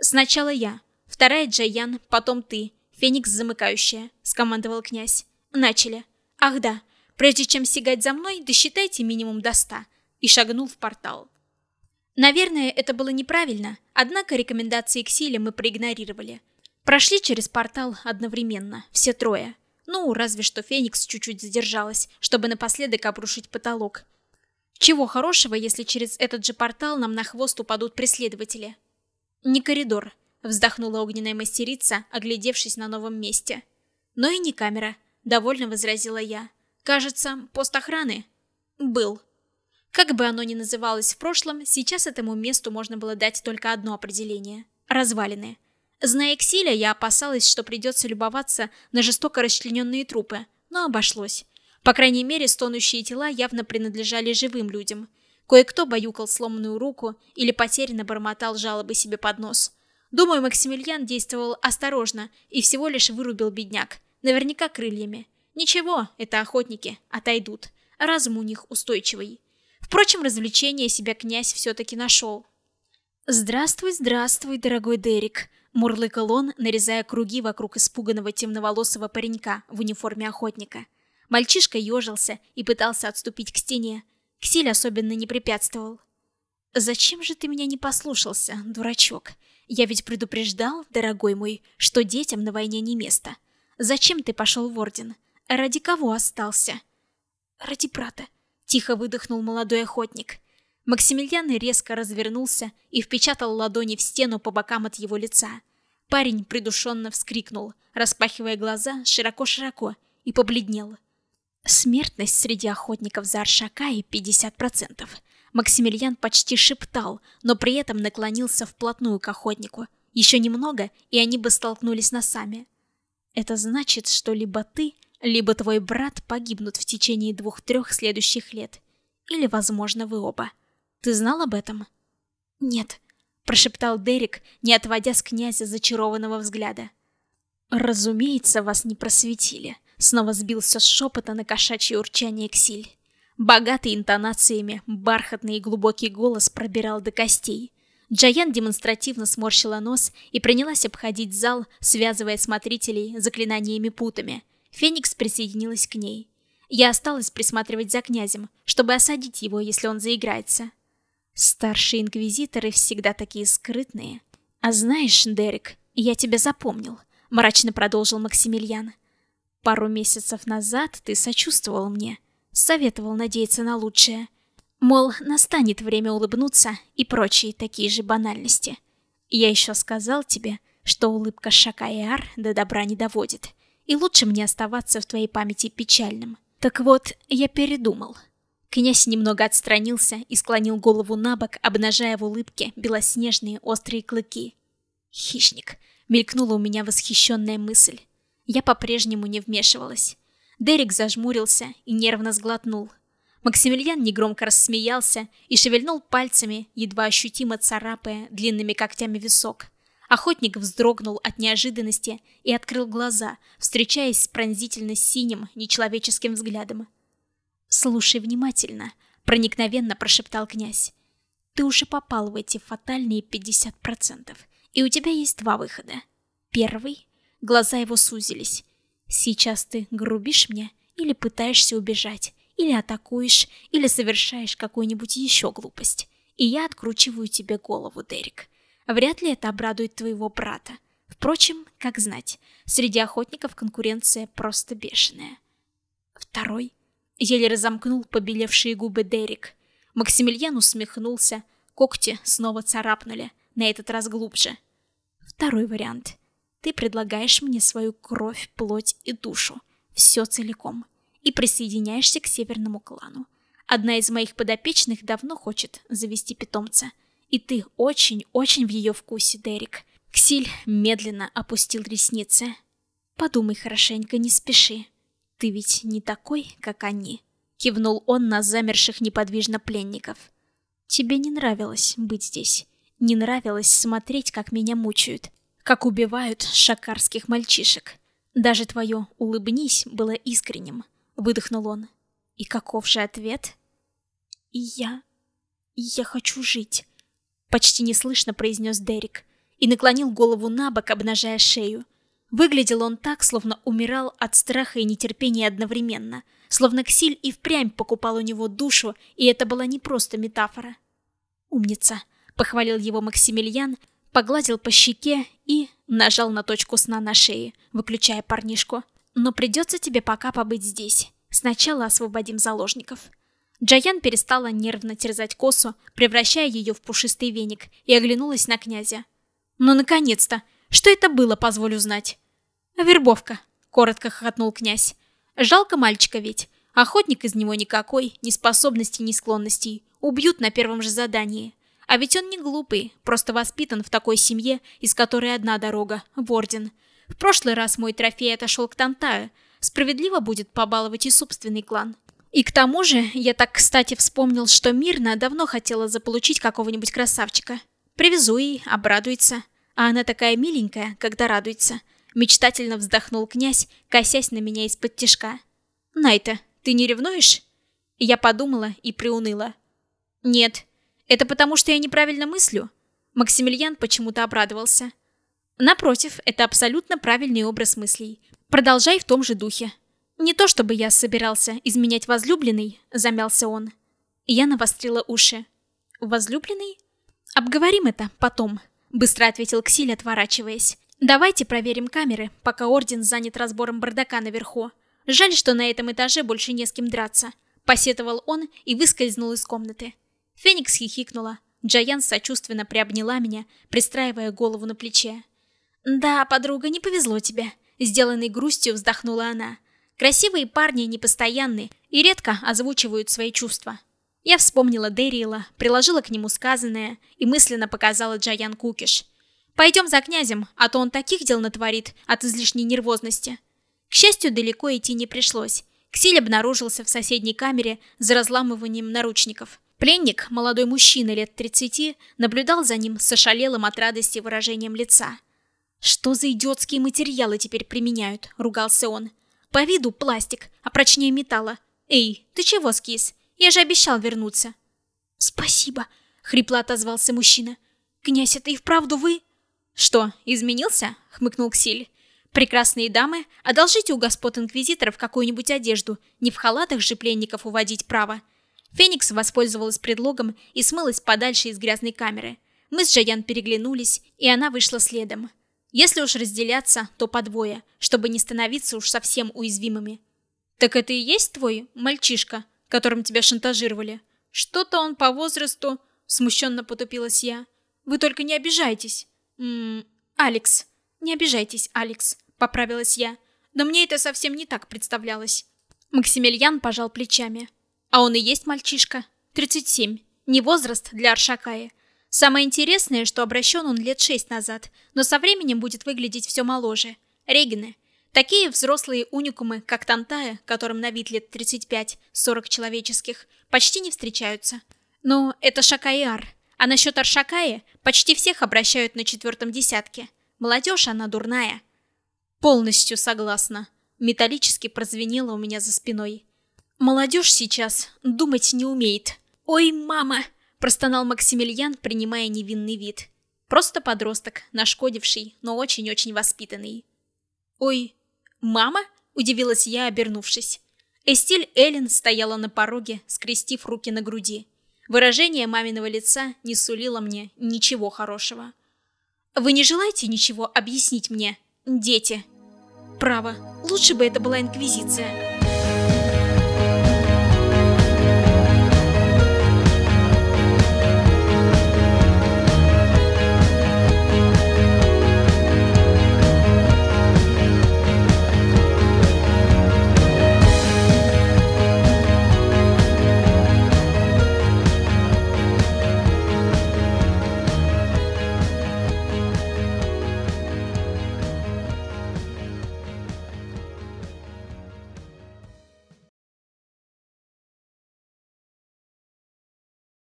«Сначала я, вторая Джаян, потом ты, Феникс замыкающая», — скомандовал князь. «Начали. Ах да, прежде чем сигать за мной, досчитайте минимум до ста», и шагнул в портал. Наверное, это было неправильно, однако рекомендации к силе мы проигнорировали. Прошли через портал одновременно, все трое. Ну, разве что Феникс чуть-чуть задержалась, чтобы напоследок обрушить потолок. Чего хорошего, если через этот же портал нам на хвост упадут преследователи? Не коридор, вздохнула огненная мастерица, оглядевшись на новом месте. Но и не камера, довольно возразила я. Кажется, пост охраны? Был. Как бы оно ни называлось в прошлом, сейчас этому месту можно было дать только одно определение – развалины. Зная Ксиля, я опасалась, что придется любоваться на жестоко расчлененные трупы, но обошлось. По крайней мере, стонущие тела явно принадлежали живым людям. Кое-кто баюкал сломанную руку или потерянно бормотал жалобы себе под нос. Думаю, Максимилиан действовал осторожно и всего лишь вырубил бедняк. Наверняка крыльями. Ничего, это охотники, отойдут. Разум у них устойчивый. Впрочем, развлечение себя князь все-таки нашел. «Здравствуй, здравствуй, дорогой Дерек», — мурлыкал он, нарезая круги вокруг испуганного темноволосого паренька в униформе охотника. Мальчишка ежился и пытался отступить к стене. Ксиль особенно не препятствовал. «Зачем же ты меня не послушался, дурачок? Я ведь предупреждал, дорогой мой, что детям на войне не место. Зачем ты пошел в Орден? Ради кого остался?» «Ради брата», — тихо выдохнул молодой охотник. Максимилиан резко развернулся и впечатал ладони в стену по бокам от его лица. Парень придушенно вскрикнул, распахивая глаза широко-широко, и побледнел. Смертность среди охотников за Аршакаи 50%. Максимилиан почти шептал, но при этом наклонился вплотную к охотнику. Еще немного, и они бы столкнулись носами. Это значит, что либо ты, либо твой брат погибнут в течение двух-трех следующих лет. Или, возможно, вы оба. Ты знал об этом? Нет, прошептал Дерек, не отводя с князя зачарованного взгляда. Разумеется, вас не просветили. Снова сбился с шепота на кошачье урчание Ксиль. Богатый интонациями, бархатный и глубокий голос пробирал до костей. Джаян демонстративно сморщила нос и принялась обходить зал, связывая смотрителей заклинаниями-путами. Феникс присоединилась к ней. Я осталась присматривать за князем, чтобы осадить его, если он заиграется. Старшие инквизиторы всегда такие скрытные. А знаешь, Дерек, я тебя запомнил, мрачно продолжил Максимилиан. Пару месяцев назад ты сочувствовал мне, советовал надеяться на лучшее. Мол, настанет время улыбнуться и прочие такие же банальности. Я еще сказал тебе, что улыбка Шакаяр до добра не доводит, и лучше мне оставаться в твоей памяти печальным. Так вот, я передумал. Князь немного отстранился и склонил голову на бок, обнажая в улыбке белоснежные острые клыки. «Хищник!» — мелькнула у меня восхищенная мысль. Я по-прежнему не вмешивалась. Дерек зажмурился и нервно сглотнул. Максимилиан негромко рассмеялся и шевельнул пальцами, едва ощутимо царапая длинными когтями висок. Охотник вздрогнул от неожиданности и открыл глаза, встречаясь с пронзительно синим, нечеловеческим взглядом. «Слушай внимательно», — проникновенно прошептал князь. «Ты уже попал в эти фатальные 50%, и у тебя есть два выхода. Первый Глаза его сузились. Сейчас ты грубишь мне или пытаешься убежать, или атакуешь, или совершаешь какую-нибудь еще глупость. И я откручиваю тебе голову, Дерек. Вряд ли это обрадует твоего брата. Впрочем, как знать, среди охотников конкуренция просто бешеная. Второй. Еле разомкнул побелевшие губы Дерек. Максимилиан усмехнулся, когти снова царапнули, на этот раз глубже. Второй вариант. Ты предлагаешь мне свою кровь, плоть и душу, все целиком, и присоединяешься к северному клану. Одна из моих подопечных давно хочет завести питомца, и ты очень-очень в ее вкусе, Дерек. Ксиль медленно опустил ресницы. Подумай хорошенько, не спеши. «Ты ведь не такой, как они», — кивнул он на замерших неподвижно пленников. «Тебе не нравилось быть здесь. Не нравилось смотреть, как меня мучают, как убивают шакарских мальчишек. Даже твое «улыбнись» было искренним», — выдохнул он. «И каков же ответ?» «И я... я хочу жить», — почти неслышно произнес Дерек и наклонил голову на бок, обнажая шею. Выглядел он так, словно умирал от страха и нетерпения одновременно, словно Ксиль и впрямь покупал у него душу, и это была не просто метафора. «Умница», — похвалил его Максимилиан, погладил по щеке и нажал на точку сна на шее, выключая парнишку. «Но придется тебе пока побыть здесь. Сначала освободим заложников». Джаян перестала нервно терзать косу, превращая ее в пушистый веник, и оглянулась на князя. «Ну, наконец-то! Что это было, позволю знать?» «Вербовка», — коротко хохотнул князь. «Жалко мальчика ведь. Охотник из него никакой, ни способностей, ни склонностей. Убьют на первом же задании. А ведь он не глупый, просто воспитан в такой семье, из которой одна дорога — в Орден. В прошлый раз мой трофей отошел к Тантаю. Справедливо будет побаловать и собственный клан. И к тому же, я так кстати вспомнил, что Мирна давно хотела заполучить какого-нибудь красавчика. Привезу ей, обрадуется. А она такая миленькая, когда радуется. Мечтательно вздохнул князь, косясь на меня из-под тишка. «Найта, ты не ревнуешь?» Я подумала и приуныла. «Нет. Это потому, что я неправильно мыслю?» Максимилиан почему-то обрадовался. «Напротив, это абсолютно правильный образ мыслей. Продолжай в том же духе». «Не то чтобы я собирался изменять возлюбленный», — замялся он. Я навострила уши. «Возлюбленный?» «Обговорим это потом», — быстро ответил Ксиль, отворачиваясь. «Давайте проверим камеры, пока Орден занят разбором бардака наверху. Жаль, что на этом этаже больше не с кем драться», — посетовал он и выскользнул из комнаты. Феникс хихикнула. Джаян сочувственно приобняла меня, пристраивая голову на плече. «Да, подруга, не повезло тебе», — сделанной грустью вздохнула она. «Красивые парни непостоянны и редко озвучивают свои чувства». Я вспомнила Дэриэла, приложила к нему сказанное и мысленно показала Джаян Кукиш. Пойдем за князем, а то он таких дел натворит от излишней нервозности. К счастью, далеко идти не пришлось. Ксиль обнаружился в соседней камере за разламыванием наручников. Пленник, молодой мужчина лет 30, наблюдал за ним с ошалелым от радости выражением лица. «Что за идиотские материалы теперь применяют?» — ругался он. «По виду пластик, а прочнее металла. Эй, ты чего скис? Я же обещал вернуться». «Спасибо», — хрипло отозвался мужчина. «Князь, это и вправду вы?» «Что, изменился?» — хмыкнул Ксиль. «Прекрасные дамы, одолжите у господ инквизиторов какую-нибудь одежду, не в халатах же пленников уводить право». Феникс воспользовалась предлогом и смылась подальше из грязной камеры. Мы с Джаян переглянулись, и она вышла следом. Если уж разделяться, то по двое, чтобы не становиться уж совсем уязвимыми. «Так это и есть твой мальчишка, которым тебя шантажировали? Что-то он по возрасту...» Смущенно потупилась я. «Вы только не обижайтесь». «Ммм, Алекс. Не обижайтесь, Алекс», — поправилась я. «Но мне это совсем не так представлялось». Максимилиан пожал плечами. «А он и есть мальчишка. 37. Не возраст для Аршакая. Самое интересное, что обращен он лет шесть назад, но со временем будет выглядеть все моложе. Регины. Такие взрослые уникумы, как Тантая, которым на вид лет 35-40 человеческих, почти не встречаются. Но это Шакайар. А насчет Аршакая, почти всех обращают на четвертом десятке. Молодежь, она дурная. Полностью согласна. Металлически прозвенело у меня за спиной. Молодежь сейчас думать не умеет. «Ой, мама!» – простонал Максимилиан, принимая невинный вид. Просто подросток, нашкодивший, но очень-очень воспитанный. «Ой, мама?» – удивилась я, обернувшись. Эстиль Эллен стояла на пороге, скрестив руки на груди. Выражение маминого лица не сулило мне ничего хорошего. «Вы не желаете ничего объяснить мне, дети?» «Право, лучше бы это была Инквизиция».